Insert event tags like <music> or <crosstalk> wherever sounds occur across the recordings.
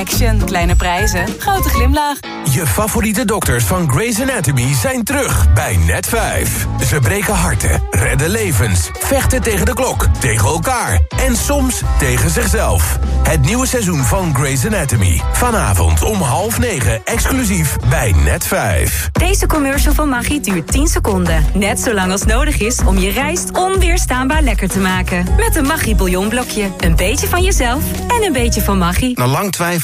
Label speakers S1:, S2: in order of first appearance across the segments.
S1: Action. Kleine prijzen. Grote glimlach.
S2: Je favoriete dokters van Grey's Anatomy zijn terug bij Net5. Ze breken harten, redden levens, vechten tegen de klok, tegen elkaar... en soms tegen zichzelf. Het nieuwe seizoen van Grey's Anatomy. Vanavond om half negen, exclusief bij Net5.
S3: Deze commercial van Maggi duurt 10 seconden. Net zo lang als nodig is om je rijst onweerstaanbaar lekker te maken. Met een Maggi bouillonblokje. Een beetje van jezelf en een beetje van Maggi.
S4: Na lang twijfelen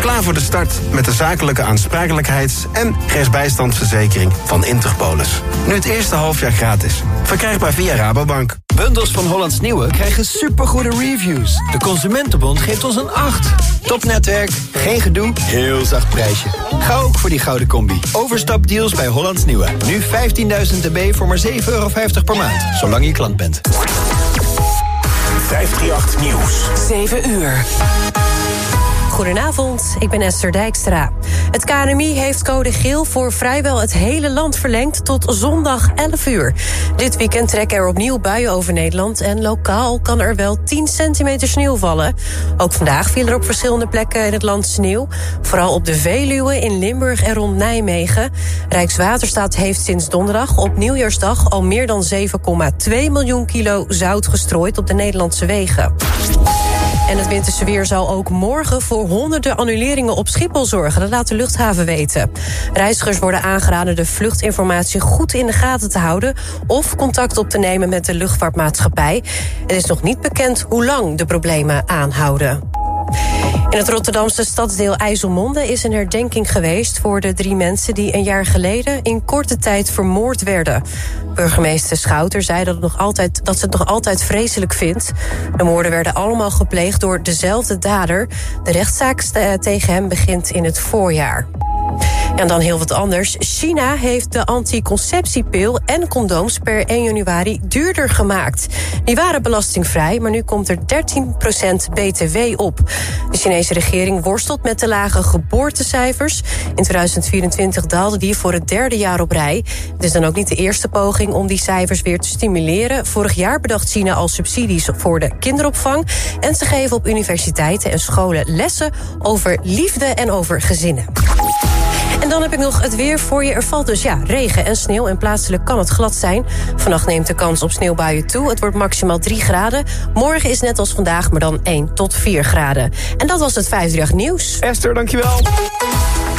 S4: Klaar voor de start met de zakelijke aansprakelijkheids- en rechtsbijstandsverzekering van Interpolis. Nu het eerste halfjaar gratis. Verkrijgbaar via Rabobank.
S5: Bundels van Hollands Nieuwe krijgen supergoede reviews. De Consumentenbond geeft ons een 8. Topnetwerk, geen gedoe, heel zacht prijsje. Ga ook voor die gouden combi. Overstapdeals bij Hollands Nieuwe. Nu 15.000 dB voor maar 7,50 euro per maand. Zolang je klant bent.
S2: 538 Nieuws.
S1: 7 uur.
S6: Goedenavond, ik ben Esther Dijkstra. Het KNMI heeft code geel voor vrijwel het hele land verlengd tot zondag 11 uur. Dit weekend trekken er opnieuw buien over Nederland... en lokaal kan er wel 10 centimeter sneeuw vallen. Ook vandaag viel er op verschillende plekken in het land sneeuw. Vooral op de Veluwe, in Limburg en rond Nijmegen. Rijkswaterstaat heeft sinds donderdag op nieuwjaarsdag... al meer dan 7,2 miljoen kilo zout gestrooid op de Nederlandse wegen. En het winterse weer zal ook morgen voor honderden annuleringen op Schiphol zorgen. Dat laat de luchthaven weten. Reizigers worden aangeraden de vluchtinformatie goed in de gaten te houden... of contact op te nemen met de luchtvaartmaatschappij. Het is nog niet bekend hoe lang de problemen aanhouden. In het Rotterdamse stadsdeel IJsselmonde is een herdenking geweest... voor de drie mensen die een jaar geleden in korte tijd vermoord werden. Burgemeester Schouter zei dat, het nog altijd, dat ze het nog altijd vreselijk vindt. De moorden werden allemaal gepleegd door dezelfde dader. De rechtszaak eh, tegen hem begint in het voorjaar. En dan heel wat anders. China heeft de anticonceptiepil en condooms per 1 januari duurder gemaakt. Die waren belastingvrij, maar nu komt er 13% btw op. De Chinese regering worstelt met de lage geboortecijfers. In 2024 daalden die voor het derde jaar op rij. Het is dan ook niet de eerste poging om die cijfers weer te stimuleren. Vorig jaar bedacht China al subsidies voor de kinderopvang. En ze geven op universiteiten en scholen lessen over liefde en over gezinnen. Dan heb ik nog het weer voor je. Er valt dus ja, regen en sneeuw en plaatselijk kan het glad zijn. Vannacht neemt de kans op sneeuwbuien toe. Het wordt maximaal 3 graden. Morgen is net als vandaag, maar dan 1 tot 4 graden. En dat was het 538 nieuws.
S7: Esther, dankjewel.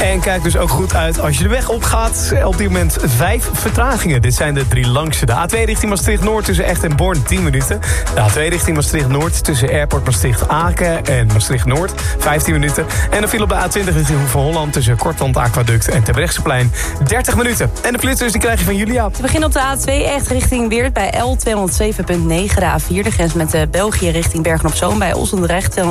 S7: En kijk dus ook goed uit als je de weg opgaat. Op dit moment vijf vertragingen. Dit zijn de drie langste. De A2 richting Maastricht-Noord tussen Echt en Born 10 minuten. De A2 richting Maastricht-Noord tussen Airport Maastricht-Aken en Maastricht-Noord 15 minuten. En dan viel op de A20 richting Hoeve Holland tussen Kortland Aquaduct en Terbrechtseplein 30 minuten. En de flitsers die krijg je van Julia.
S1: We beginnen op de A2 echt richting Weert bij L207.9. De A4 de grens met de België richting Bergen-op-Zoom bij Olsendrecht 249.6.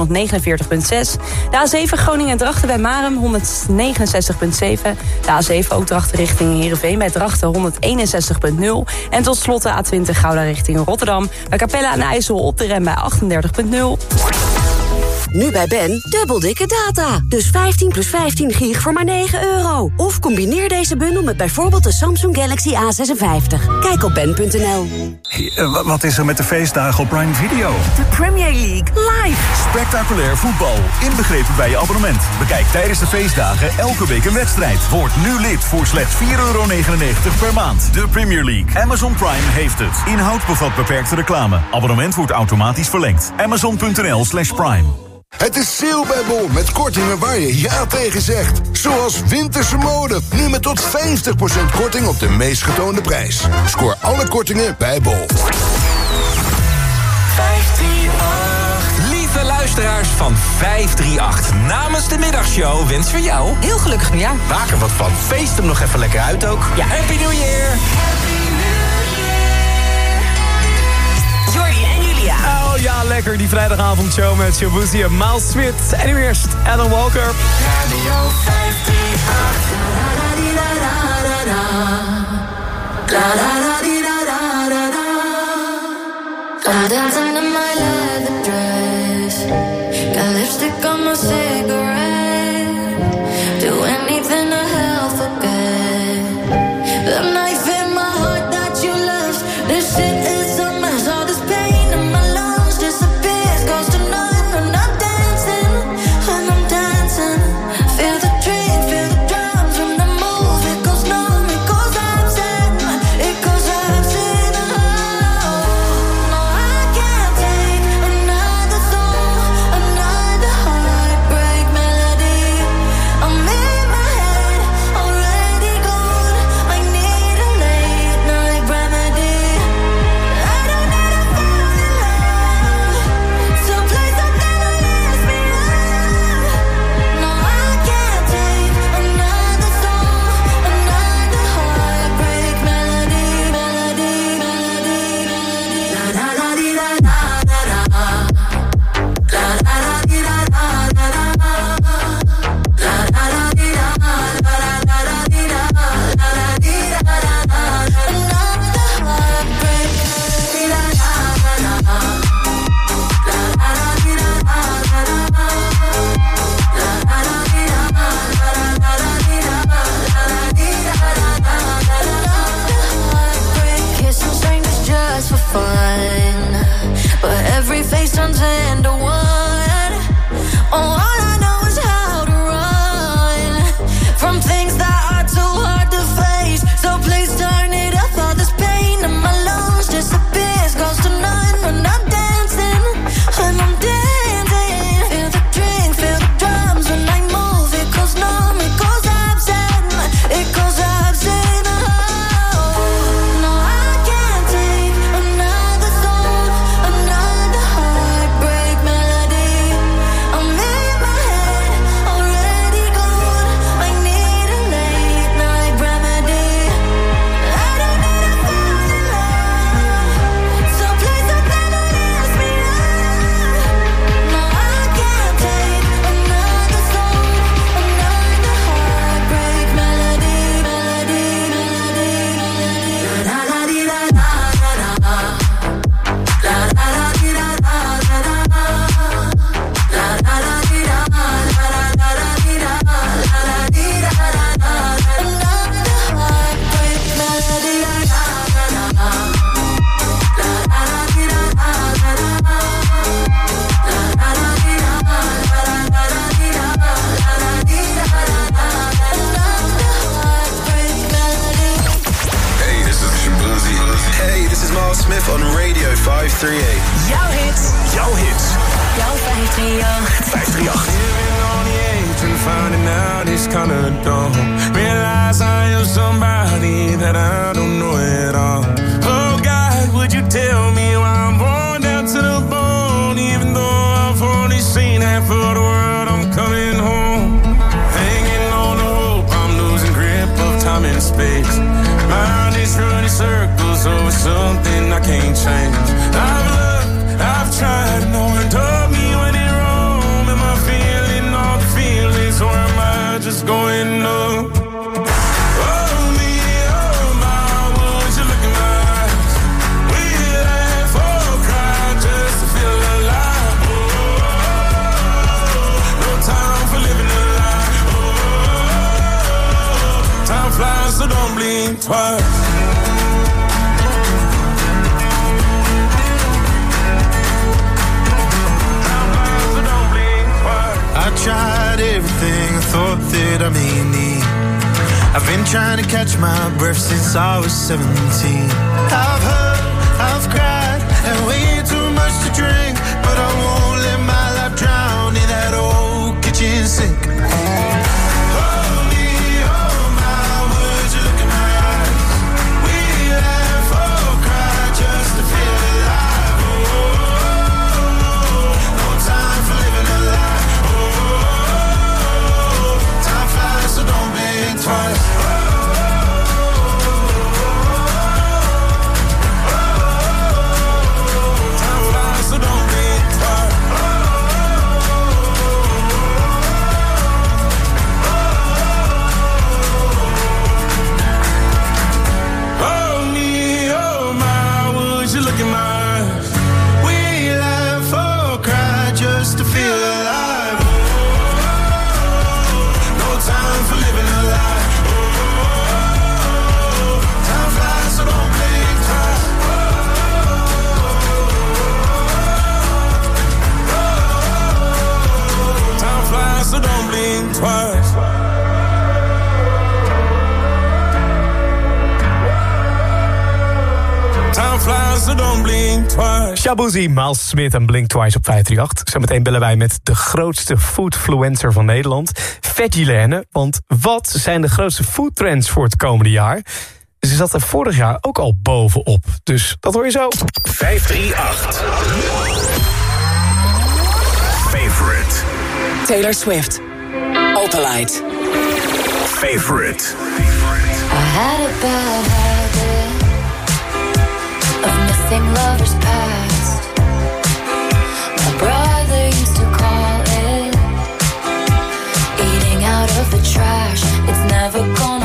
S1: De A7 Groningen-Drachten bij Marem 109. 69,7. De A7 ook Drachten richting Heerenveen bij Drachten 161,0. En tot slot de A20 Gouda richting Rotterdam. Bij Capella aan IJssel op de rem bij 38,0.
S8: Nu bij Ben, dubbel dikke data. Dus 15 plus 15 gig voor maar 9 euro. Of combineer deze bundel met bijvoorbeeld de Samsung Galaxy A56. Kijk op ben.nl.
S9: wat is er met de feestdagen op Prime Video?
S8: De Premier League live.
S9: Spectaculair voetbal, inbegrepen bij je abonnement. Bekijk tijdens de feestdagen elke week een wedstrijd. Word nu lid voor slechts 4,99 euro per maand. De Premier League. Amazon Prime heeft het. Inhoud bevat beperkte reclame. Abonnement wordt automatisch verlengd. Amazon.nl slash prime.
S10: Het is sale bij Bol met kortingen waar je ja tegen zegt. Zoals winterse mode, nu met tot 50% korting op de meest getoonde prijs. Scoor alle kortingen bij Bol.
S2: 538. Lieve luisteraars van 538. Namens de middagshow wens voor jou...
S1: Heel gelukkig nieuwjaar.
S2: Maak er wat van. Feest hem nog even lekker uit ook. Ja, Happy New Year.
S7: Oh ja, lekker. Die vrijdagavondshow met Shabuzi en Miles Smith. En nu eerst Alan Walker.
S11: Radio 538. I'm dancing in my leather dress. Got lipstick on my cigarette.
S12: Taboezie, Miles
S7: Smit en Blink Twice op 538. Zometeen bellen wij met de grootste foodfluencer van Nederland, Vegilene. Want wat zijn de grootste foodtrends voor het komende jaar? Ze zat er vorig jaar ook al bovenop. Dus dat hoor je zo.
S2: 538. Favorite.
S13: Taylor Swift. Opalite.
S2: Favorite.
S11: I had a bad habit of missing lovers' the trash. It's never gonna.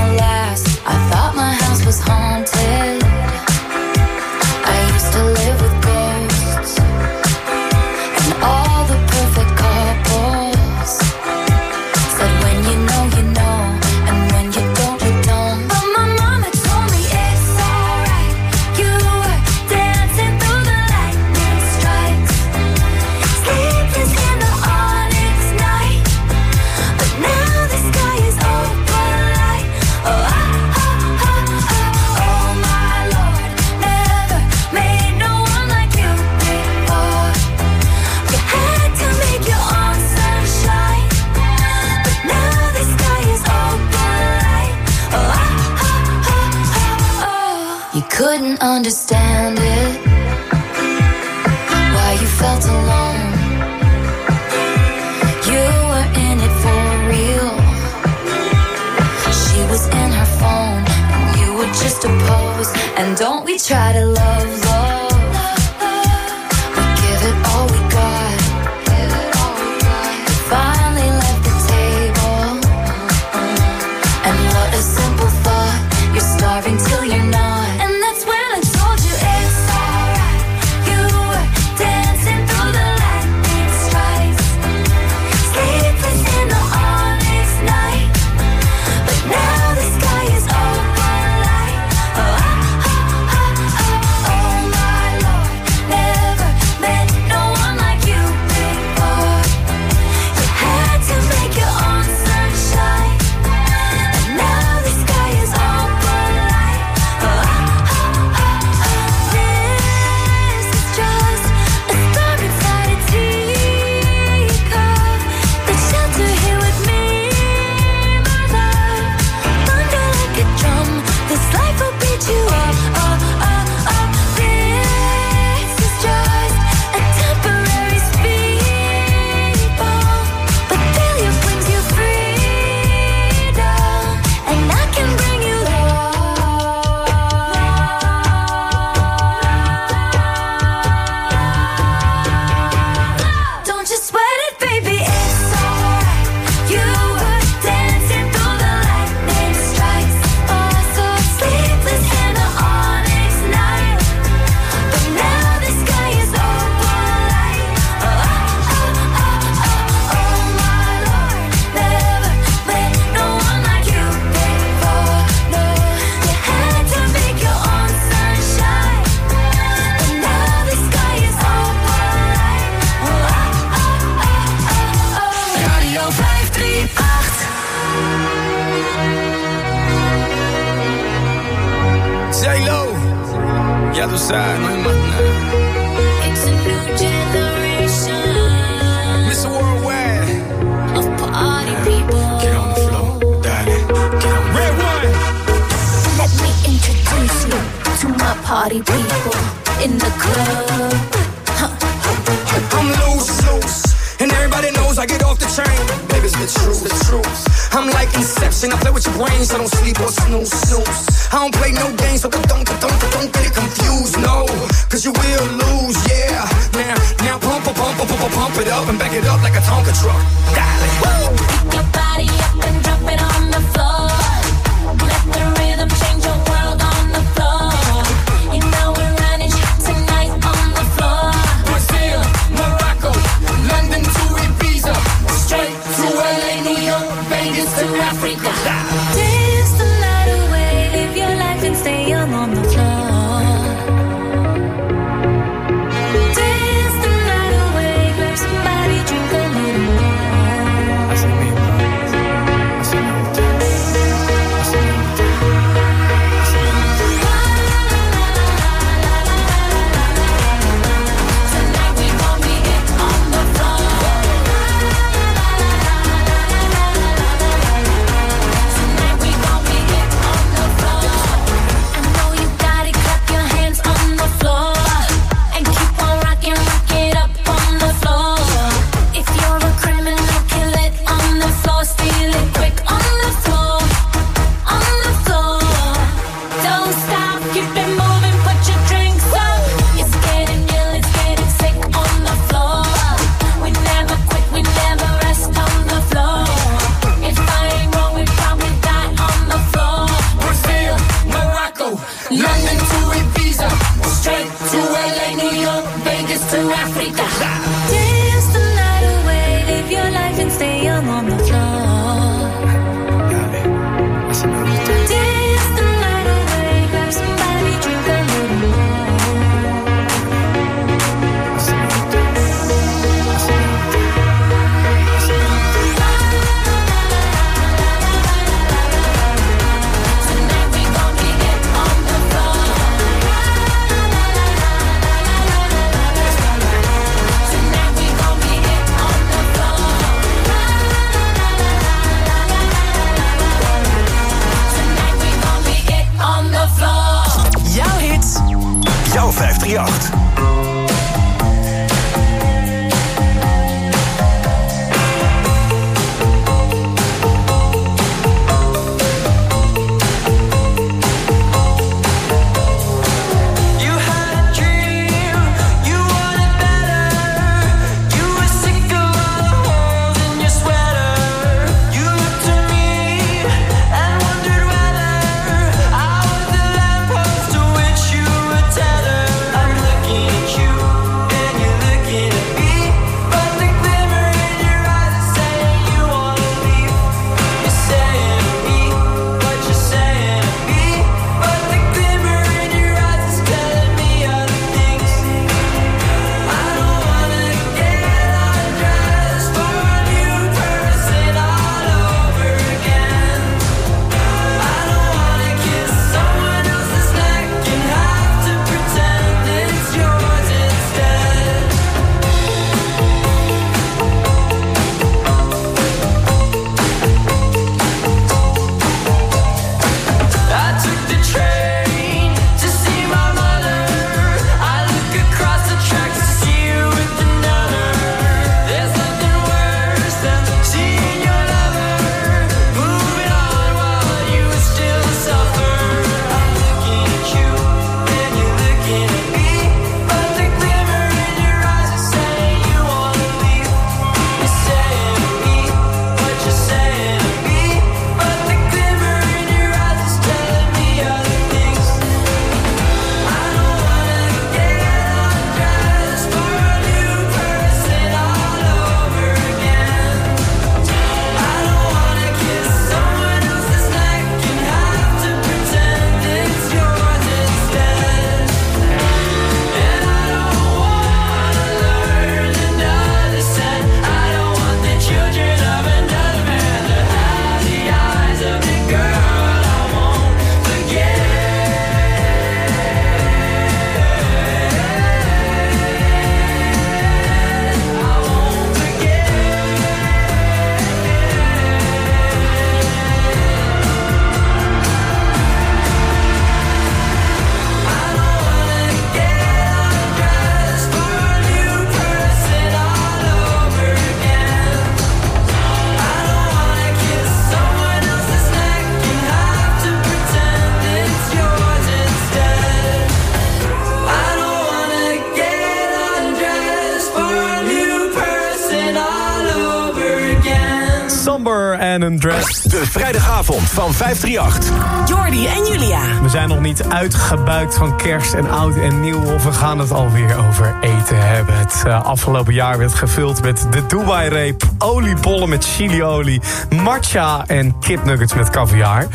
S11: Undressed.
S2: De vrijdagavond van 538.
S13: Jordi en Julia.
S7: We zijn nog niet uitgebuikt van kerst en oud en nieuw... of we gaan het alweer over eten hebben. Het eh, afgelopen jaar werd gevuld met de Dubai-reep... oliebollen met chiliolie, matcha en kipnuggets met caviar.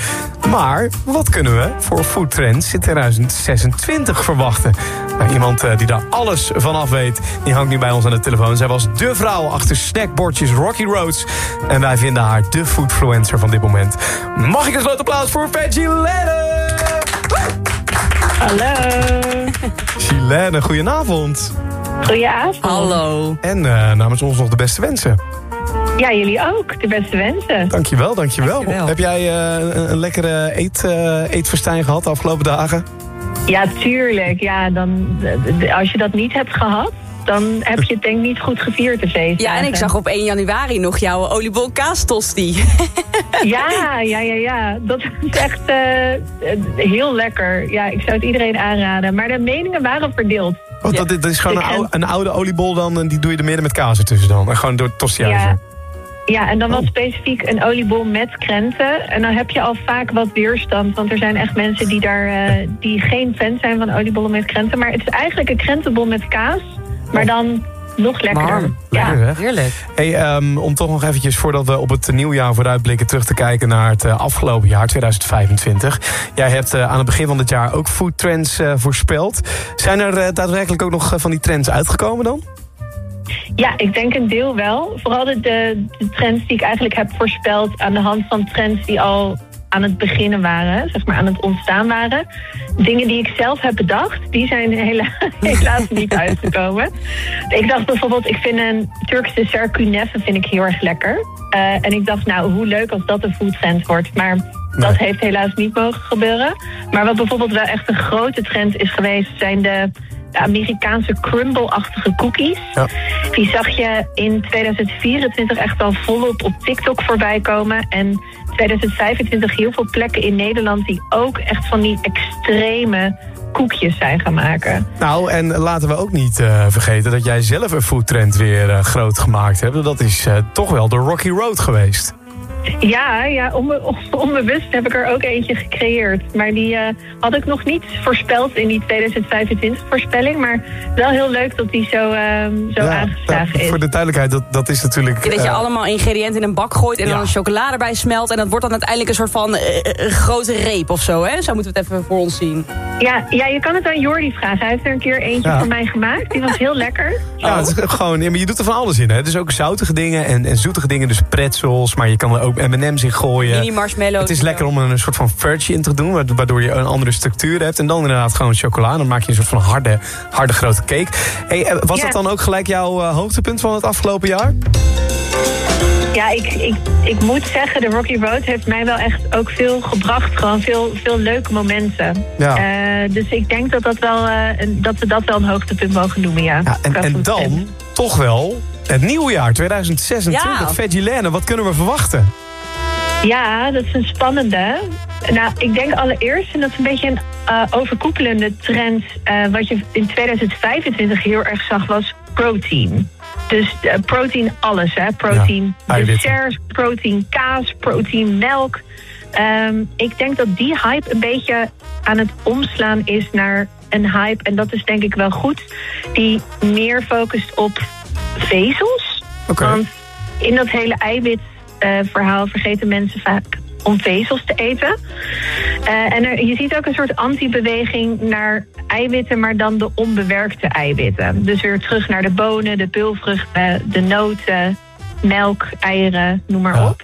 S7: Maar wat kunnen we voor foodtrends in 2026 verwachten? Nou, iemand eh, die daar alles van af weet, die hangt nu bij ons aan de telefoon. Zij was de vrouw achter snackbordjes Rocky Roads. En wij vinden haar de foodfluencer van dit moment. Mag ik een groot applaus voor Veggie Lennon?
S14: Hallo.
S7: Chilene, goedenavond.
S14: Goedenavond.
S1: Hallo.
S7: En eh, namens ons nog de beste wensen.
S14: Ja, jullie ook. De beste wensen.
S7: Dankjewel, dankjewel.
S14: Dankjewel.
S7: Heb jij eh, een, lekkere eet, eh, eetverstijn gehad de afgelopen dagen?
S14: Ja, tuurlijk. Ja, dan, als je dat niet hebt gehad, dan heb je het denk ik niet goed gevierd de feestdagen.
S1: Ja, en ik zag op 1 januari nog jouw oliebol kaastosti. <laughs>
S14: Ja, ja, ja, ja. Dat is echt eh, heel lekker. Ja, ik zou het iedereen aanraden. Maar de meningen waren verdeeld.
S7: Oh, dat, dat is gewoon een, oude, een oude oliebol dan, en die doe je er midden met kaas ertussen dan. En gewoon door het tosti
S14: Ja. Ja, en dan
S7: Oh.
S14: was specifiek een oliebol met krenten. En dan heb je al vaak wat weerstand. Want er zijn echt mensen die, daar, eh, die geen fan zijn van oliebollen met krenten. Maar het is eigenlijk een krentenbol met kaas. Maar dan nog lekkerder.
S7: Lekker, hè?
S1: Heerlijk.
S7: Hey, ehm, om toch nog eventjes voordat we op het nieuwjaar vooruitblikken... terug te kijken naar het eh, afgelopen jaar, 2025. Jij hebt eh, aan het begin van dit jaar ook foodtrends eh voorspeld. Zijn er daadwerkelijk ook nog van die trends uitgekomen dan?
S14: Ja, ik denk een deel wel. Vooral de, de, de trends die ik eigenlijk heb voorspeld aan de hand van trends die al aan het beginnen waren, zeg maar aan het ontstaan waren. Dingen die ik zelf heb bedacht, die zijn hela <laughs> helaas niet uitgekomen. Ik dacht bijvoorbeeld, ik vind een Turkse dessert kuneffe vind ik heel erg lekker. Eh, en ik dacht, nou, hoe leuk als dat een foodtrend wordt. Maar dat heeft helaas niet mogen gebeuren. Maar wat bijvoorbeeld wel echt een grote trend is geweest, zijn de Amerikaanse crumble-achtige cookies. Die zag je in 2024 echt al volop op TikTok voorbij komen. En 2025 heel veel plekken in Nederland die ook echt van die extreme koekjes zijn gaan maken.
S7: Nou, en laten we ook niet eh, vergeten dat jij zelf een foodtrend weer eh, groot gemaakt hebt. Dat is eh, toch wel de Rocky Road geweest.
S14: Ja, ja onbe <laughs> onbewust heb ik er ook eentje gecreëerd. Maar die uh, had ik nog niet voorspeld in die 2025 voorspelling. Maar wel heel leuk dat die zo, uh, zo ja, aangeslagen is.
S7: Voor de duidelijkheid, dat, dat is natuurlijk...
S1: dat je allemaal ingrediënten in een bak gooit en ja. dan een chocolade erbij smelt. En dat wordt dan uiteindelijk een soort van uh, grote reep of zo. Hè? Zo moeten we het even voor ons zien.
S14: Ja, ja, je kan het aan Jordi vragen. Hij heeft er een keer eentje ja. voor mij gemaakt. Die was heel lekker.
S7: Ja, het is gewoon, ja, maar je doet er van alles in. Hè? Dus ook zoutige dingen en, en zoetige dingen. Dus pretzels, maar je kan er ook M&M's in gooien.
S1: Mini marshmallow.
S7: Het is lekker om een soort van fudge in te doen, waardoor je een andere structuur hebt. En dan inderdaad gewoon chocolade. Dan maak je een soort van harde, harde grote cake. Hey, was ja. dat dan ook gelijk jouw uh, hoogtepunt van het afgelopen jaar?
S14: Ja, ik, ik, ik moet zeggen, de Rocky Road heeft mij wel echt ook veel gebracht. Gewoon veel, veel leuke momenten. Ja. Uh, dus ik denk dat, dat, wel, uh, dat we dat wel een hoogtepunt mogen noemen, ja.
S7: ja en, en dan toch wel het nieuwe jaar, 2026. Ja. Veggie wat kunnen we verwachten?
S14: Ja, dat is een spannende. Nou, ik denk allereerst, en dat is een beetje een uh, overkoepelende trend... Uh, wat je in 2025 heel erg zag, was protein. Dus uh, protein alles, hè. Protein ja, desserts, protein kaas, protein melk. Um, ik denk dat die hype een beetje aan het omslaan is naar een hype... en dat is denk ik wel goed, die meer focust op vezels.
S7: Okay.
S14: Want in dat hele eiwit verhaal vergeten mensen vaak om vezels te eten. Uh, en er, je ziet ook een soort anti-beweging naar eiwitten, maar dan de onbewerkte eiwitten. Dus weer terug naar de bonen, de pulvruchten, de noten, melk, eieren, noem maar
S7: ja.
S14: op.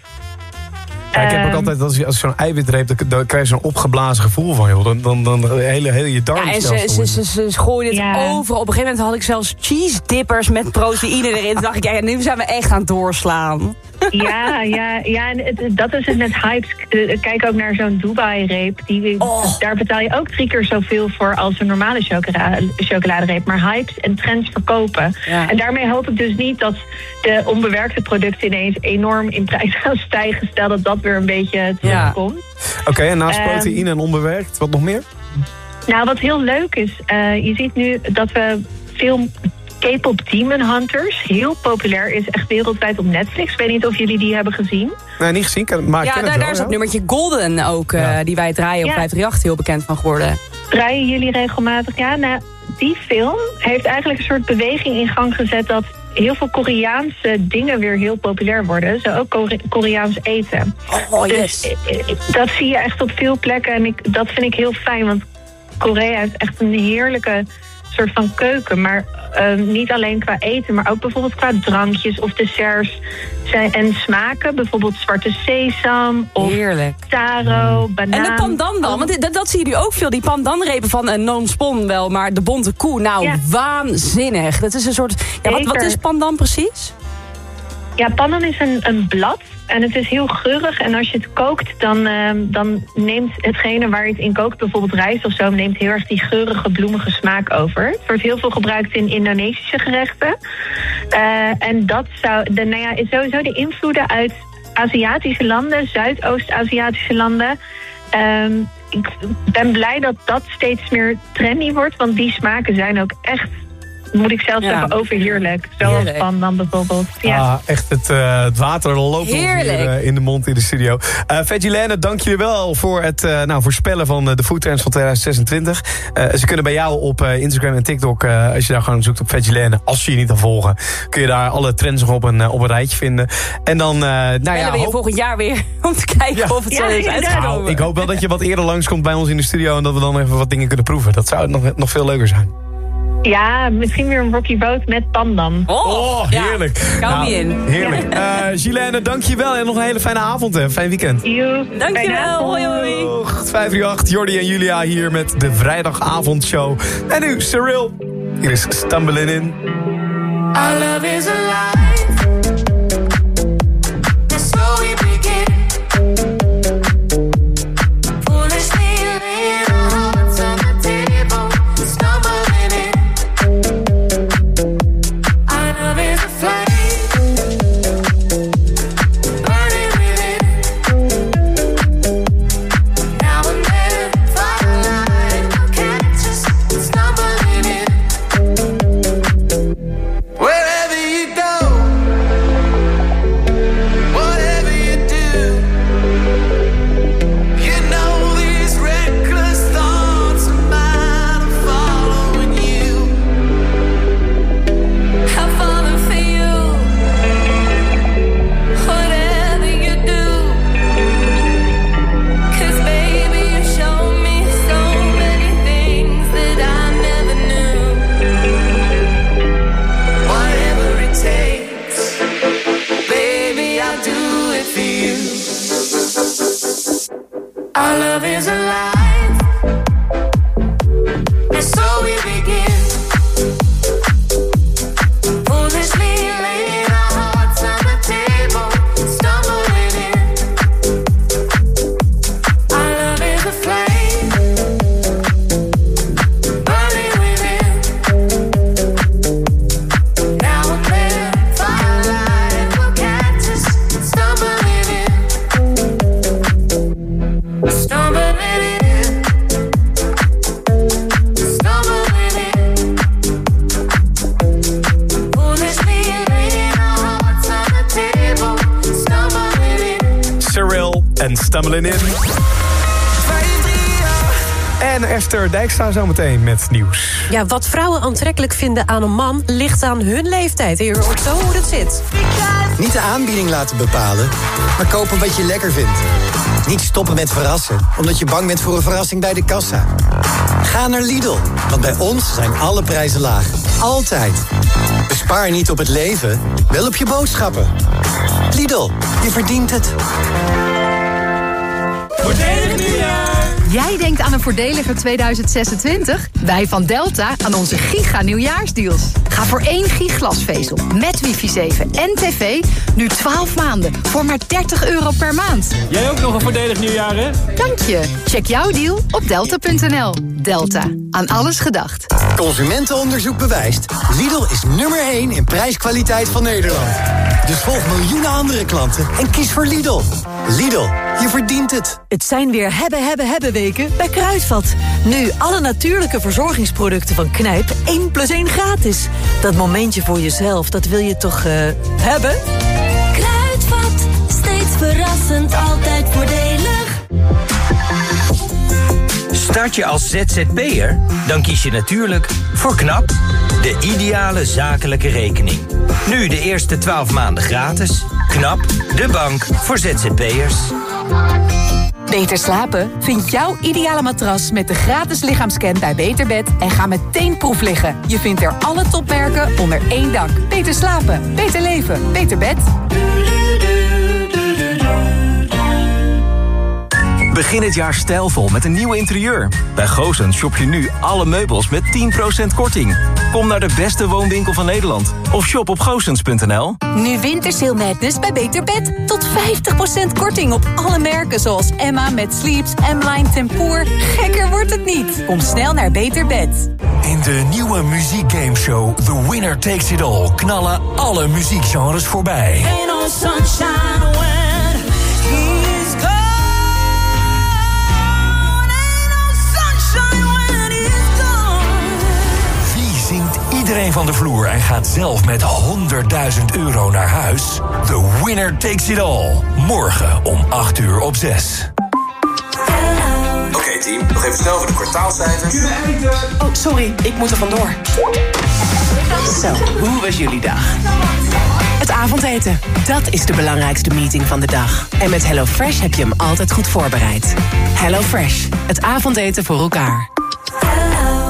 S7: Ja, ik heb ook altijd, als je, als je zo'n eiwitreep, dan, dan krijg je zo'n opgeblazen gevoel van, joh. Dan, dan, dan hele, hele je
S1: Ja, en ze, ze, ze, ze gooien dit overal. Op een gegeven moment had ik zelfs cheese dippers met proteïne erin. Toen dacht ik, ja, nu zijn we echt aan het doorslaan.
S14: Ja, ja, ja en het, dat is het met hypes. Uh, Kijk ook naar zo'n Dubai-reep. Die, Daar betaal je ook drie keer zoveel voor als een normale chocola chocoladereep. Maar hypes en trends verkopen.
S1: Ja.
S14: En daarmee hoop ik dus niet dat de onbewerkte producten ineens enorm in prijs gaan stijgen. Stel dat dat weer een beetje terugkomt.
S7: Oké, en naast
S14: Ehm,
S7: proteïne en onbewerkt, wat nog meer?
S14: Nou, wat heel leuk is, uh, je ziet nu dat we veel K-pop Demon Hunters heel populair is, echt wereldwijd op Netflix. Ik weet niet of jullie die hebben gezien.
S7: Nee, niet gezien, maar ik
S1: ja,
S7: ken
S1: daar,
S7: het wel,
S1: daar is dat
S7: ja.
S1: nummertje Golden ook, eh, die wij draaien op
S14: Ja.
S1: 538 heel bekend van geworden.
S14: Draaien jullie regelmatig? Ja, nou, die film heeft eigenlijk een soort beweging in gang gezet dat heel veel Koreaanse dingen weer heel populair worden. Zo ook Kore- Koreaans eten.
S1: Oh,
S14: Dus eh, eh, dat zie je echt op veel plekken en ik, dat vind ik heel fijn, want Korea heeft echt een heerlijke soort van keuken. Maar eh, niet alleen qua eten, maar ook bijvoorbeeld qua drankjes of desserts zijn, en smaken. Bijvoorbeeld zwarte sesam of
S1: Heerlijk.
S14: taro, banaan.
S1: En de pandan dan, want dat, dat zie je nu ook veel. Die pandanrepen van een non-spon wel, maar de bonte koe, nou,
S14: Ja.
S1: waanzinnig. Dat is een soort... Ja, wat, wat is pandan precies?
S14: Ja, pandan is een, een blad en het is heel geurig. En als je het kookt, dan, ehm, dan neemt hetgene waar je het in kookt, bijvoorbeeld rijst of zo, neemt heel erg die geurige, bloemige smaak over. Het wordt heel veel gebruikt in Indonesische gerechten. Eh, en dat zou, de, nou ja, is sowieso de invloeden uit Aziatische landen, Zuidoost-Aziatische landen. Ehm, ik ben blij dat dat steeds meer trendy wordt, want die smaken zijn ook echt, moet ik zelf
S1: Ja.
S14: zeggen, overheerlijk. Zoals
S1: Heerlijk.
S14: pandan bijvoorbeeld. Ja.
S7: Ah, echt het, eh, het water loopt ons hier eh, in de mond in de studio. Uh, Vegilene, dank jullie wel voor het eh, nou, voorspellen van eh, de Food Trends van 2026. Eh, ze kunnen bij jou op eh, Instagram en TikTok, eh, als je daar gewoon zoekt op Vegilene, als ze je niet dan volgen, kun je daar alle trends nog op een, eh, op een rijtje vinden. En dan, eh nou ja,
S1: we je
S7: hoop-
S1: volgend jaar weer <laughs> om te kijken of het zo
S14: Ja,
S1: is uitgekomen.
S7: nou, ik hoop wel dat je wat eerder langskomt bij ons in de studio en dat we dan even wat dingen kunnen proeven. Dat zou nog, nog veel leuker zijn.
S14: Ja, misschien weer een Rocky Road met pandan.
S7: Oh, heerlijk.
S1: kou
S7: Nou,
S1: niet in.
S7: Heerlijk. <laughs> Eh Gilene, dank je wel en nog een hele fijne avond en fijn weekend.
S14: You.
S1: Dankjewel, hoi hoi.
S7: Doeg, 538, Jordi en Julia hier met de vrijdagavondshow. En nu, Cyril. Hier is Stumbling In.
S11: Our love is alive.
S7: En Dijkstra zometeen met nieuws.
S6: Ja, wat vrouwen aantrekkelijk vinden aan een man... ligt aan hun leeftijd. Hier hoort zo hoe het zit.
S5: Niet de aanbieding laten bepalen, maar kopen wat je lekker vindt. Niet stoppen met verrassen, omdat je bang bent voor een verrassing bij de kassa. Ga naar Lidl, want bij ons zijn alle prijzen laag. Altijd. Bespaar niet op het leven, wel op je boodschappen. Lidl, je verdient het.
S15: Voordelig! Jij denkt aan een voordeliger 2026? Wij van Delta aan onze giga nieuwjaarsdeals. Ga voor één giglasvezel met wifi 7 en tv nu 12 maanden voor maar 30 euro per maand.
S16: Jij ook nog een voordelig nieuwjaar, hè?
S15: Dank je. Check jouw deal op delta.nl. Delta. Aan alles gedacht.
S5: Consumentenonderzoek bewijst. Lidl is nummer 1 in prijskwaliteit van Nederland. Dus volg miljoenen andere klanten en kies voor Lidl. Lidl, je verdient het.
S17: Het zijn weer hebben, hebben, hebben weken bij Kruidvat. Nu alle natuurlijke verzorgingsproducten van Knijp 1 plus 1 gratis. Dat momentje voor jezelf, dat wil je toch uh, hebben?
S11: Kruidvat, steeds verrassend, altijd voordelig.
S18: Start je als ZZP'er? Dan kies je natuurlijk voor KNAP, de ideale zakelijke rekening. Nu de eerste 12 maanden gratis. KNAP, de bank voor ZZP'ers.
S19: Beter slapen? Vind jouw ideale matras met de gratis lichaamscan bij Beterbed en ga meteen proef liggen. Je vindt er alle topmerken onder één dak. Beter slapen, beter leven, beter bed.
S20: Begin het jaar stijlvol met een nieuw interieur. Bij Goosens shop je nu alle meubels met 10% korting. Kom naar de beste woonwinkel van Nederland of shop op goosens.nl.
S19: Nu Wintersale Madness bij Beter Bed. Tot 50% korting op alle merken zoals Emma met Sleeps, M-Line Tempoor. Gekker wordt het niet. Kom snel naar Beter Bed.
S2: In de nieuwe muziekgameshow The Winner Takes It All knallen alle muziekgenres voorbij.
S11: Ain't no sunshine
S2: iedereen van de vloer en gaat zelf met 100.000 euro naar huis? The Winner Takes It All. Morgen om 8 uur op 6.
S21: Oké team, nog even snel voor de kwartaalcijfers.
S13: Oh, sorry, ik moet er vandoor. Zo, hoe was jullie dag? Het avondeten, dat is de belangrijkste meeting van de dag. En met HelloFresh heb je hem altijd goed voorbereid. HelloFresh, het avondeten voor elkaar.
S18: De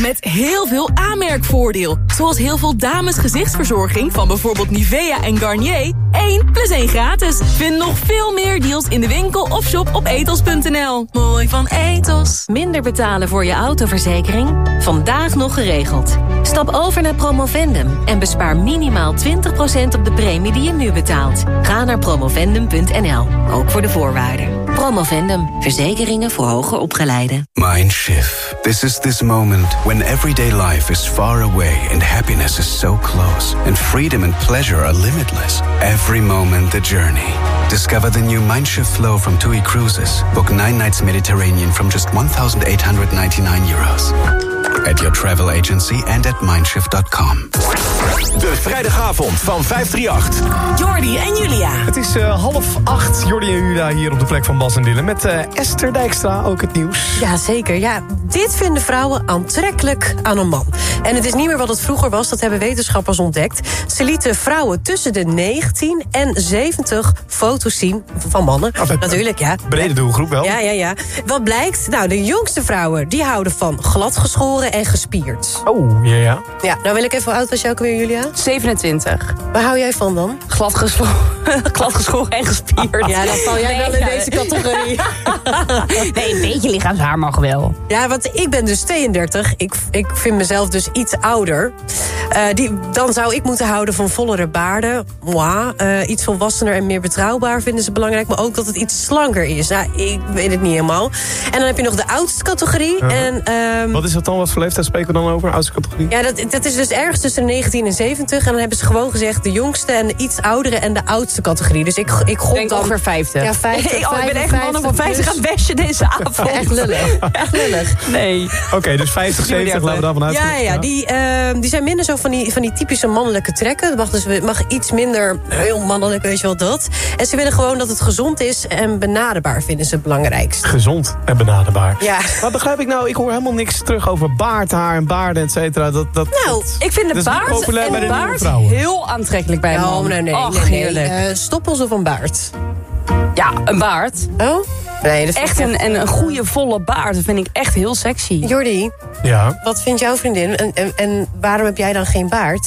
S15: Met heel veel aanmerkvoordeel. Zoals heel veel damesgezichtsverzorging van bijvoorbeeld Nivea en Garnier. 1 plus 1 gratis. Vind nog veel meer deals in de winkel of shop op etos.nl. Mooi van Etos.
S22: Minder betalen voor je autoverzekering? Vandaag nog geregeld. Stap over naar Promovendum en bespaar minimaal 20% op de premie die je nu betaalt. Ga naar promovendum.nl, ook voor de voorwaarden. Promovendum, verzekeringen voor hoger opgeleiden.
S23: Mindshift. This is this moment when everyday life is far away and happiness is so close, and freedom and pleasure are limitless. Every moment the journey. Discover the new Mindshift flow from TUI Cruises. Book nine nights Mediterranean from just 1,899 euros. At your travel agency and at mindshift.com.
S2: De vrijdagavond van 538.
S17: Jordi en Julia.
S7: Het is eh, half acht. Jordi en Julia hier op de plek van Bas en Dylan. Met eh, Esther Dijkstra, ook het nieuws.
S6: Ja, zeker. Ja, dit vinden vrouwen aantrekkelijk aan een man. En het is niet meer wat het vroeger was, dat hebben wetenschappers ontdekt. Ze lieten vrouwen tussen de 19 en 70 foto's zien van mannen. Natuurlijk, ja.
S7: Brede doelgroep wel.
S6: Ja, ja, ja. Wat blijkt? Nou, de jongste vrouwen, die houden van gladgeschoren en gespierd.
S7: Oh, ja, ja.
S6: Ja, nou wil ik even, hoe oud was jij ook weer, Julia?
S1: 27.
S6: Waar hou jij van dan?
S1: gladgeschoren <laughs> gladgeschoren en gespierd.
S6: Ja, dan val jij wel in deze categorie. <laughs>
S1: nee, een beetje lichaamshaar mag wel.
S6: Ja, want ik ben dus 32. Ik, ik vind mezelf dus iets ouder. Eh, die, dan zou ik moeten houden van vollere baarden. Moi, eh, iets volwassener en meer betrouwbaar vinden ze belangrijk. Maar ook dat het iets slanker is. Nou, ik weet het niet helemaal. En dan heb je nog de oudste categorie. En, ehm,
S7: Wat is dat dan? Wat voor leeftijd spreken we dan over? Oudste categorie?
S6: ja, dat, dat is dus ergens tussen de 19 en 70. En dan hebben ze gewoon gezegd de jongste en de iets oudere en de oudste categorie. Dus ik, ik gok
S1: denk
S6: dan...
S1: ongeveer 50.
S6: Ja, 50, <laughs>
S1: oh, ik ben echt mannen van 50 aan het deze <laughs> avond.
S6: Echt lullig. <laughs> Echt lullig.
S1: Nee.
S7: Oké, dus 50, 70, laten we daarvan uit.
S6: Ja, ja, die, ehm, die zijn minder zo van die, van die typische mannelijke trekken. Het mag, dus, mag iets minder heel mannelijk, weet je wel dat. En ze willen gewoon dat het gezond is en benaderbaar vinden ze het belangrijkst.
S7: Gezond en benaderbaar.
S6: Ja.
S7: Maar begrijp ik nou, ik hoor helemaal niks terug over baardhaar en baarden, et cetera. Dat, dat,
S6: Nou,
S1: Ik vind de baard
S7: bij
S1: en
S7: de
S1: baard
S7: vrouwen.
S1: heel aantrekkelijk bij een
S6: Oh,
S1: man.
S6: nee, nee,
S1: Och,
S6: nee, nee.
S1: heerlijk.
S6: Eh, stoppels of een baard?
S1: Ja, een baard.
S6: Oh? Nee, dat
S1: Echt een, en een goede volle baard. Dat vind ik echt heel sexy.
S6: Jordi,
S7: Ja,
S6: wat vindt jouw vriendin? En, en, en waarom heb jij dan geen baard?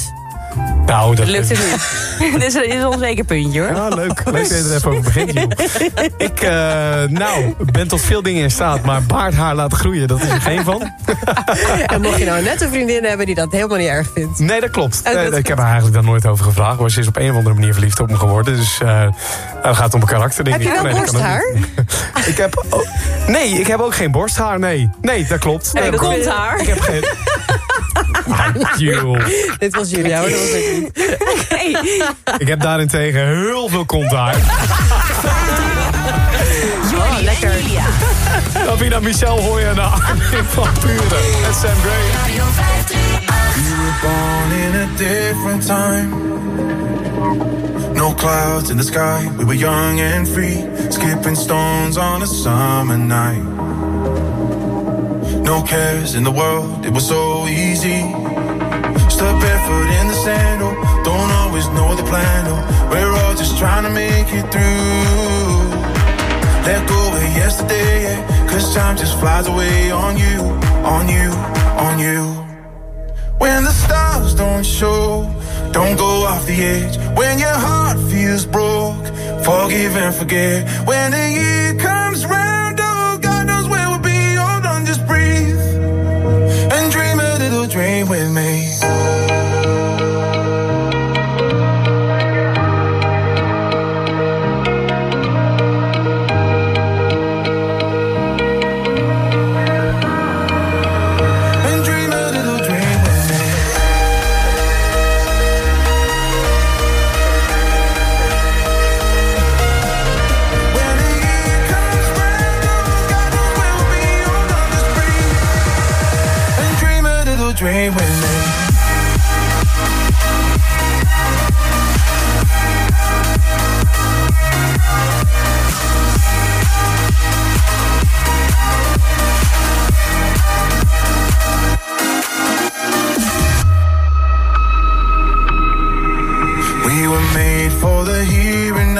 S7: Nou, dat
S1: Lukt het niet. Dit is, dit is een onzeker puntje hoor.
S7: Ja, leuk. Leuk dat je er even over begint, joh. <laughs> Ik, eh, nou, ben tot veel dingen in staat, maar baardhaar laten groeien, dat is er geen van. <laughs>
S6: En mocht je nou net een vriendin hebben die dat helemaal niet erg vindt.
S7: Nee, dat klopt.
S6: Oh, dat
S7: Nee, ik heb haar eigenlijk daar nooit over gevraagd, maar ze is op een of andere manier verliefd op me geworden. Dus eh dan gaat om mijn karakter, denk
S6: Heb je wel
S7: Nee, dat
S6: borsthaar? <laughs>
S7: ik heb, oh, nee, ik heb ook geen borsthaar, nee. Nee, dat klopt.
S1: Nee,
S7: dat klopt.
S1: konthaar.
S7: Ik heb geen... Ah.
S6: Dit was Julia, hoor. Was ik niet.
S1: Hey,
S7: Ik heb daarentegen heel veel konthaar.
S1: oh, lekker.
S7: Davina Michel hoor je naar Armin van Buren en Sam Gray.
S24: You were born in a different time. No clouds in the sky. We were young and free, skipping stones on a summer night. No cares in the world, it was so easy. Step barefoot in the sandal, don't always know the plan. Oh, we're all just trying to make it through. Let go of yesterday, cause time just flies away on you, on you, on you. When the stars don't show, don't go off the edge. When your heart feels broke, forgive and forget. When the year comes round,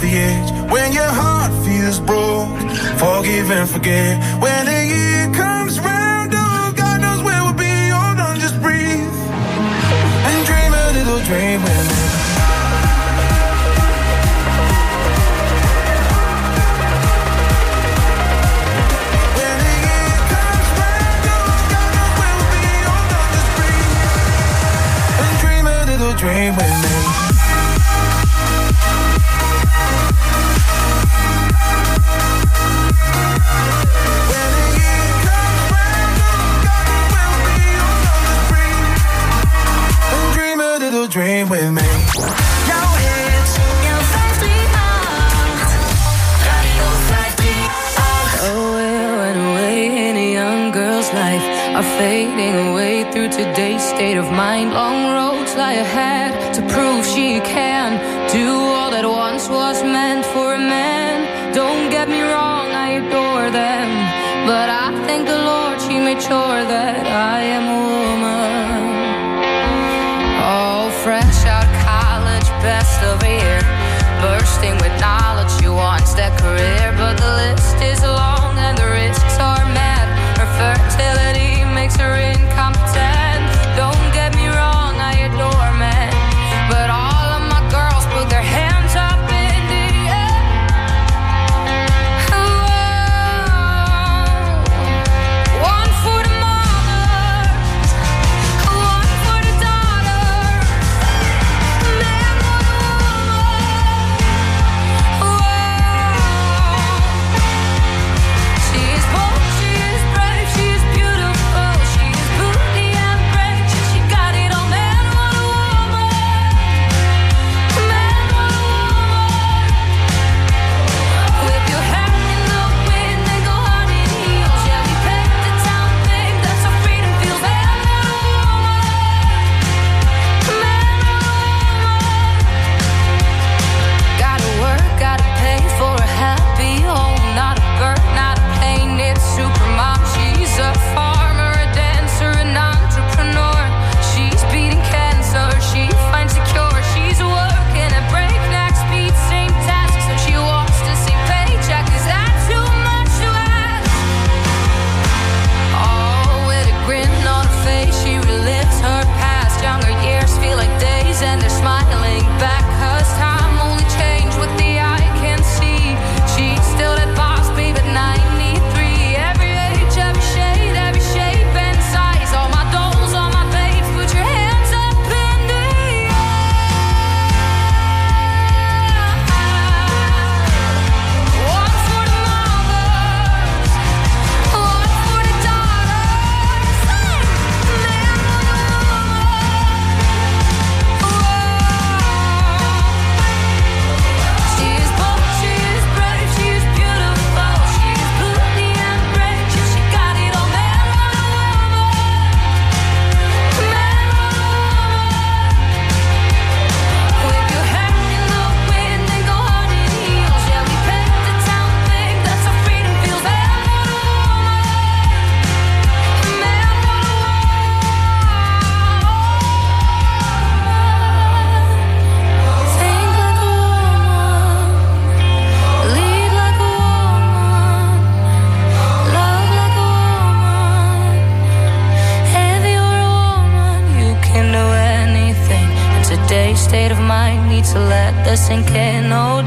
S24: The edge. When your heart feels broke, forgive and forget. When
S11: the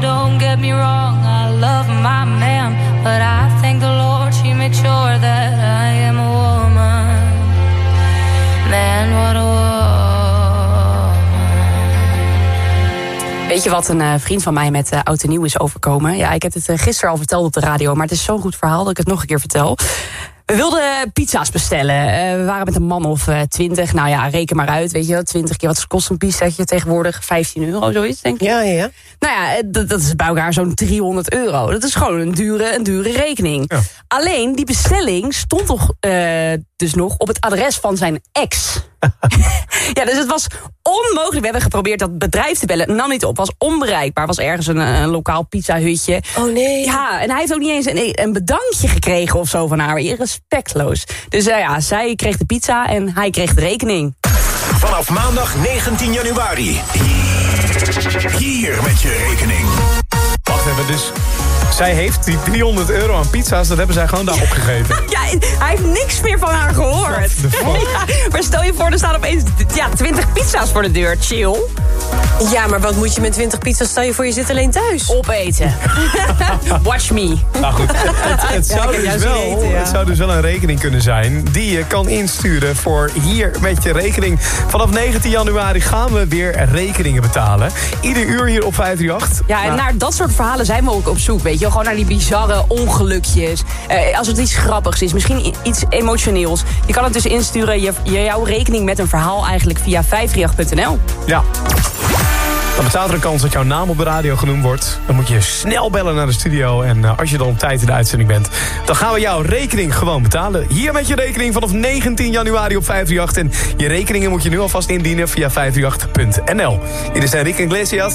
S11: don't get me wrong, I love my man, but I the Lord she sure that I am a woman. Man, what a.
S1: Weet je wat een eh, vriend van mij met eh oud nieuw is overkomen? Ja, ik heb het eh, gisteren al verteld op de radio, maar het is zo'n goed verhaal dat ik het nog een keer vertel. We wilden pizza's bestellen. Eh, we waren met een man of eh, twintig. nou ja, reken maar uit, weet je wel. Twintig keer, wat kost een pizzaatje tegenwoordig? 15 euro, zoiets, denk ik.
S6: Ja, ja, ja.
S1: Nou ja, eh, dat, dat is bij elkaar zo'n 300 euro. Dat is gewoon een dure, een dure rekening. Alleen, die bestelling stond toch eh, dus nog op het adres van zijn ex. <laughs> <laughs> ja, dus het was onmogelijk. We hebben geprobeerd dat bedrijf te bellen. Nam niet op, was onbereikbaar. Was ergens een, een lokaal pizzahutje.
S6: Oh nee.
S1: Ja, en hij heeft ook niet eens een, een bedankje gekregen of zo van haar. Respectloos. Dus eh, ja, zij kreeg de pizza en hij kreeg de rekening.
S9: Vanaf maandag 19 januari. Hier, hier met je rekening.
S7: Wacht even, dus zij heeft die 300 euro aan pizza's, dat hebben zij gewoon daar opgegeven. <laughs>
S1: Ja, hij heeft niks meer van haar gehoord. <laughs> Ja, maar stel je voor, er staan opeens ja, 20 pizza's voor de deur. Chill.
S6: Ja, maar wat moet je met 20 pizza's? Stel je voor, je zit alleen thuis.
S1: Opeten. <laughs> Watch me.
S7: Nou goed, het, het,
S1: Ja,
S7: zou dus wel,
S1: ja.
S7: het zou dus wel een rekening kunnen zijn die je kan insturen voor hier met je rekening. Vanaf 19 januari gaan we weer rekeningen betalen. Ieder uur hier op 538.
S1: Ja, en
S7: Nou,
S1: naar dat soort verhalen zijn we ook op zoek, weet je wel. Gewoon naar die bizarre ongelukjes. Eh, als het iets grappigs is, misschien iets emotioneels. Je kan het dus insturen, je, je, jouw rekening met een verhaal eigenlijk via 538.nl.
S7: Ja. Dan bestaat er een kans dat jouw naam op de radio genoemd wordt. Dan moet je snel bellen naar de studio. En eh, als je dan op tijd in de uitzending bent... dan gaan we jouw rekening gewoon betalen. Hier met je rekening vanaf 19 januari op 538. En je rekeningen moet je nu alvast indienen via 538.nl. Hier is Enrique Iglesias.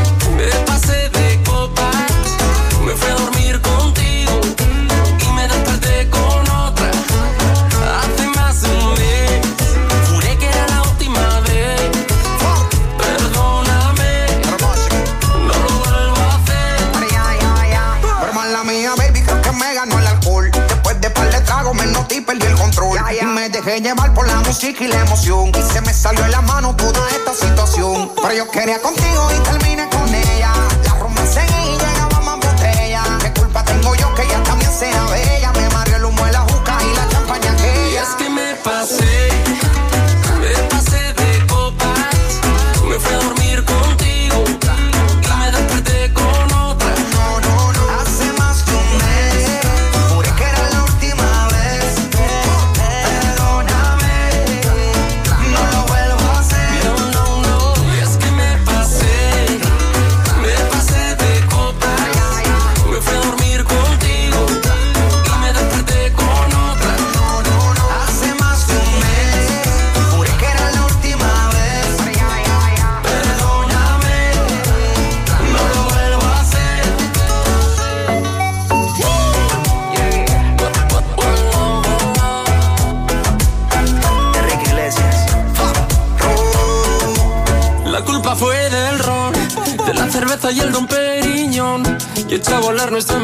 S25: dejé llevar por la música y la emoción. Y se me salió en la mano toda esta situación. Pero yo quería contigo y terminé con ella. La rumba seguía y llegaba más botella. ¿Qué culpa tengo yo que ella también sea bella?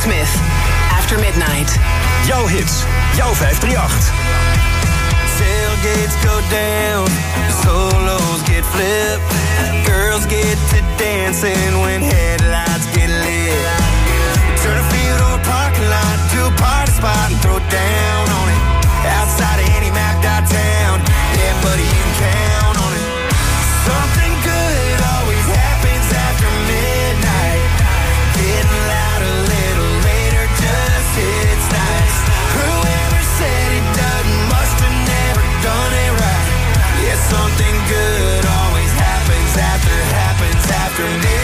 S26: Smith, After Midnight.
S2: Jouw hits, jouw 538.
S27: Tailgates go down, solos get flipped, girls get to dancing when headlights get lit. Turn a field or a parking lot to a party spot and throw down on it. Outside of any map downtown, yeah, buddy, you can afternoon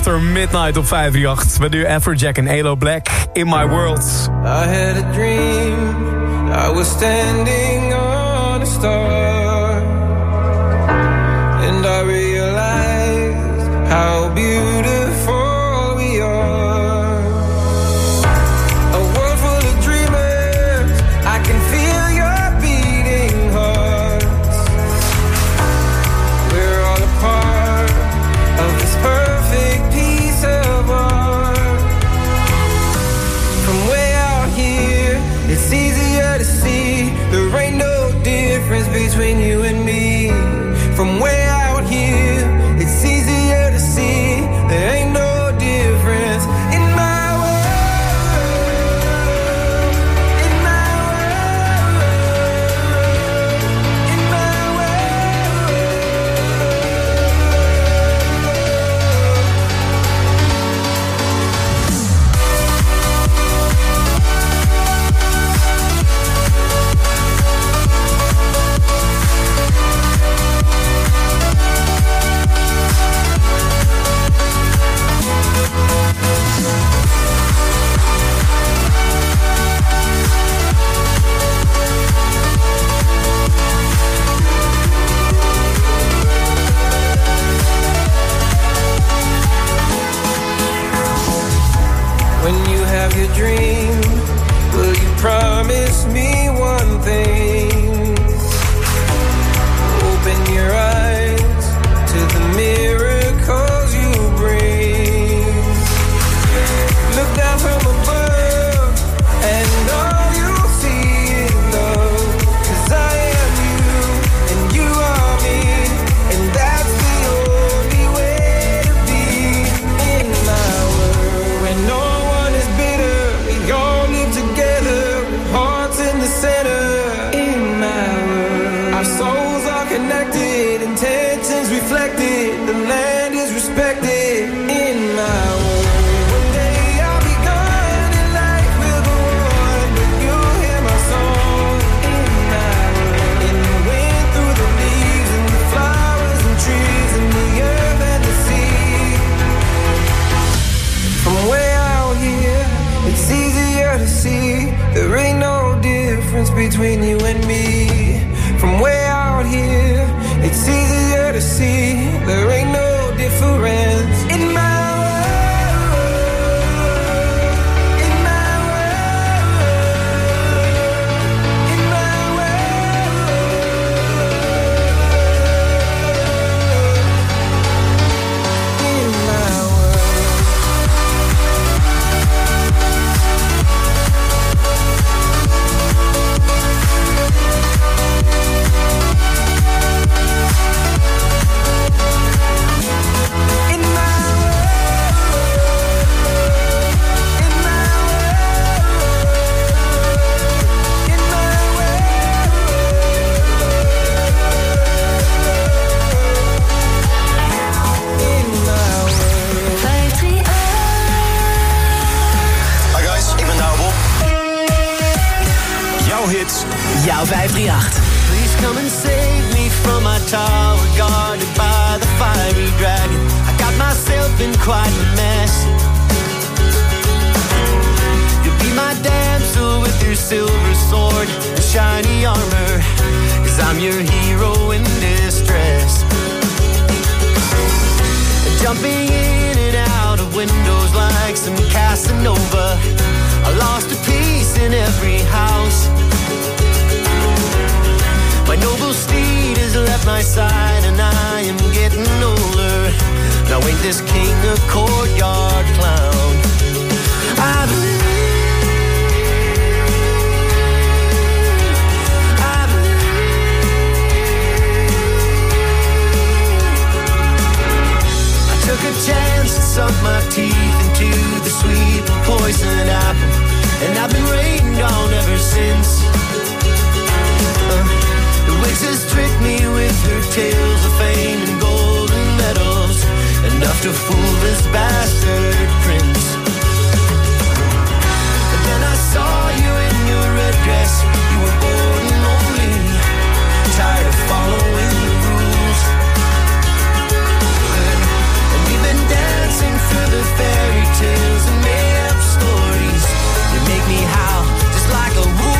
S27: After Midnight
S7: op 538. Met nu Afrojack en Alo Black. In My World.
S24: I had a dream. I was standing on a star. sword and shiny armor. Cause I'm your hero in distress. Jumping in and out of windows like some Casanova. I lost a piece in every house. My noble steed has left my side and I am getting older. Now ain't this king a courtyard clown? I believe sunk my teeth into the sweet poison apple, and I've been rained on ever since. Uh, the witches tricked me with her tales of fame and golden medals, enough to fool this bastard prince. And then I saw you in your red dress. You make me howl just like a wolf.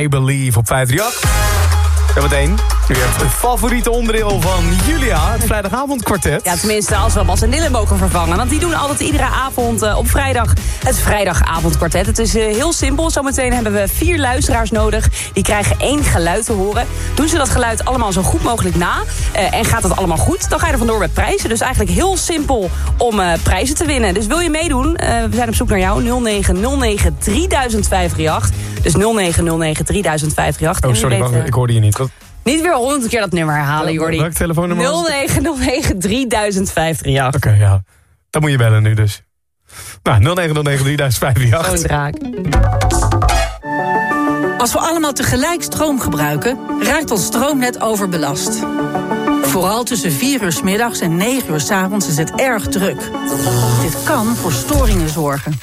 S27: I Believe
S7: op 538. Zometeen weer het favoriete onderdeel van Julia, het vrijdagavondkwartet.
S1: Ja, tenminste, als we Bas en Dylan mogen vervangen. Want die doen altijd iedere avond eh, op vrijdag het vrijdagavondkwartet. Het is eh, heel simpel. Zometeen hebben we vier luisteraars nodig. Die krijgen één geluid te horen. Doen ze dat geluid allemaal zo goed mogelijk na. eh, en gaat dat allemaal goed, dan ga je er vandoor met prijzen. Dus eigenlijk heel simpel om prijzen te winnen. Dus wil je meedoen? We zijn op zoek naar jou. 0909 30538. Dus 0909 30538.
S7: Oh, sorry, wacht, ik hoorde je niet. Wat?
S1: Niet weer honderd keer dat nummer herhalen, Jordi.
S7: Welk telefoonnummer was het?
S1: 0909 30538.
S7: Oké, ja. Dan moet je bellen nu dus. Nou, 0909 3058.
S1: Zo'n draak.
S17: Als we allemaal tegelijk stroom gebruiken, raakt ons stroomnet overbelast. Vooral tussen 4 uur 's middags en 9 uur 's avonds is het erg druk. Dit kan voor storingen zorgen.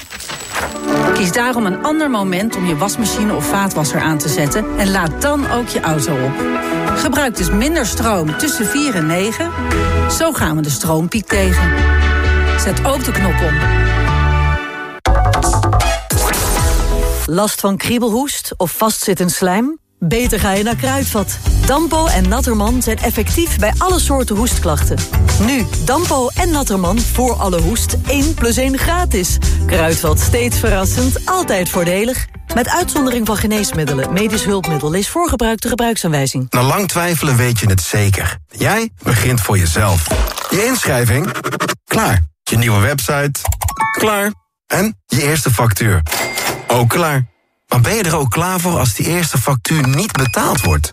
S17: Kies daarom een ander moment om je wasmachine of vaatwasser aan te zetten en laad dan ook je auto op. Gebruik dus minder stroom tussen 4 en 9. Zo gaan we de stroompiek tegen. Zet ook de knop om. Last van kriebelhoest of vastzittend slijm? Beter ga je naar Kruidvat. Dampo en Natterman zijn effectief bij alle soorten hoestklachten. Nu, Dampo en Natterman voor alle hoest 1 plus 1 gratis. Kruidvat steeds verrassend, altijd voordelig. Met uitzondering van geneesmiddelen, medisch hulpmiddel... lees voorgebruikte gebruiksaanwijzing.
S4: Na lang twijfelen weet je het zeker. Jij begint voor jezelf. Je inschrijving? Klaar. Je nieuwe website? Klaar. En je eerste factuur? Ook klaar. Maar ben je er ook klaar voor als die eerste factuur niet betaald wordt?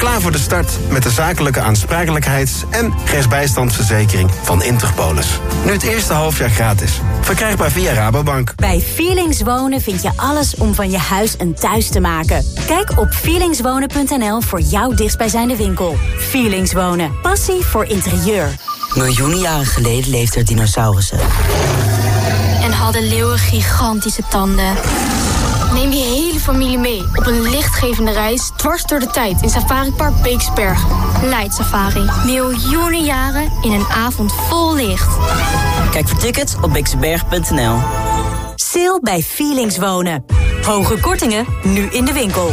S4: Klaar voor de start met de zakelijke aansprakelijkheids- en rechtsbijstandsverzekering van Interpolis. Nu het eerste halfjaar gratis. Verkrijgbaar via Rabobank.
S8: Bij Feelings Wonen vind je alles om van je huis een thuis te maken. Kijk op feelingswonen.nl voor jouw dichtstbijzijnde winkel. Feelings Wonen. Passie voor interieur.
S28: Miljoenen jaren geleden leefden er dinosaurussen.
S29: En hadden leeuwen gigantische tanden. Neem je hele familie mee op een lichtgevende reis dwars door de tijd in Safari Park Beeksberg. Light Safari. Miljoenen jaren in een avond vol licht.
S28: Kijk voor tickets op bixenberg.nl.
S8: Sale bij Feelings Wonen. Hoge kortingen, nu in de winkel.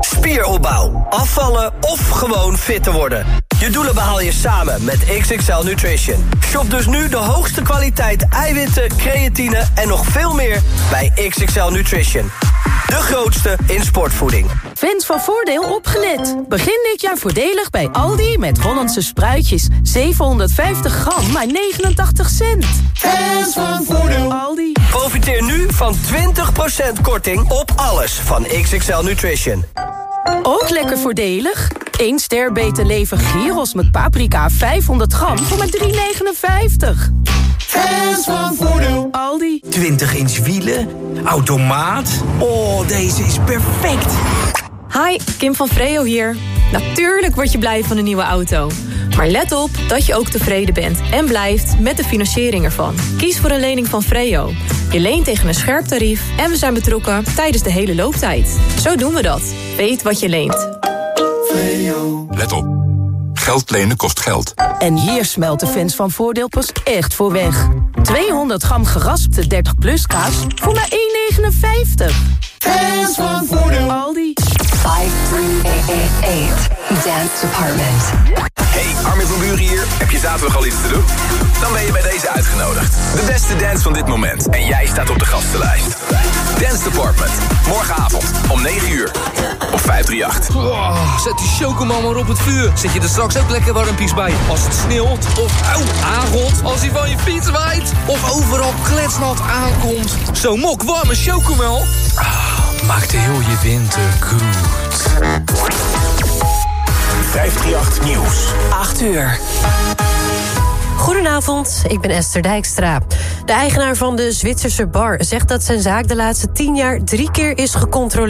S30: Spieropbouw, afvallen of gewoon fit te worden. Je doelen behaal je samen met XXL Nutrition. Shop dus nu de hoogste kwaliteit eiwitten, creatine en nog veel meer bij XXL Nutrition. De grootste in sportvoeding.
S31: Fans van Voordeel opgelet. Begin dit jaar voordelig bij Aldi met Hollandse spruitjes. 750 gram, maar 89 cent.
S30: Fans van Voordeel.
S31: Aldi.
S30: Profiteer nu van 20% korting op alles van XXL Nutrition.
S31: Ook lekker voordelig. 1 ster beter leven gyros met paprika 500 gram voor maar 3,59.
S30: Fans van Voordeel.
S31: Aldi.
S18: 20 inch wielen, automaat. Oh, deze is perfect.
S32: Hi, Kim van Freo hier. Natuurlijk word je blij van een nieuwe auto. Maar let op dat je ook tevreden bent en blijft met de financiering ervan. Kies voor een lening van Freo. Je leent tegen een scherp tarief en we zijn betrokken tijdens de hele looptijd. Zo doen we dat. Weet wat je leent.
S9: Let op. Geld lenen kost geld.
S15: En hier smelt de fans van Voordeel pas echt voor weg. 200 gram geraspte 30 plus kaas voor maar 1,59. Fans van Voordeel. Aldi.
S3: 5388 Dance Department.
S33: Hey, Armin van Buren hier. Heb je zaterdag al iets te doen? Dan ben je bij deze uitgenodigd. De beste dance van dit moment. En jij staat op de gastenlijst. Dance Department. Morgenavond om 9 uur. Op 538.
S34: Oh, zet die chocomel maar op het vuur. Zet je er straks ook lekker warmpies bij. Als het sneeuwt of auw, aangot. Als hij van je fiets waait. Of overal kletsnat aankomt. Zo'n mok warme chocomel. Ah, maakt heel je winter goed.
S33: 538 Nieuws.
S15: 8 uur.
S6: Goedenavond, ik ben Esther Dijkstra. De eigenaar van de Zwitserse bar zegt dat zijn zaak de laatste tien jaar drie keer is gecontroleerd.